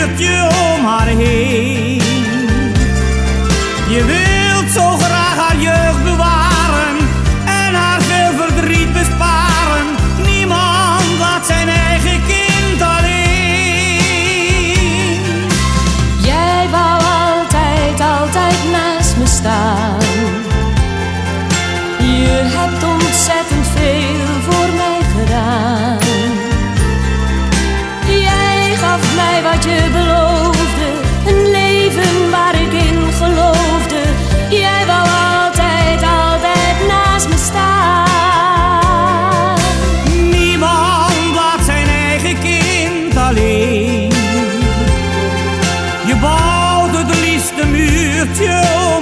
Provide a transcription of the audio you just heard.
muurtje om haar heen. Bouwt het liefste muurtje.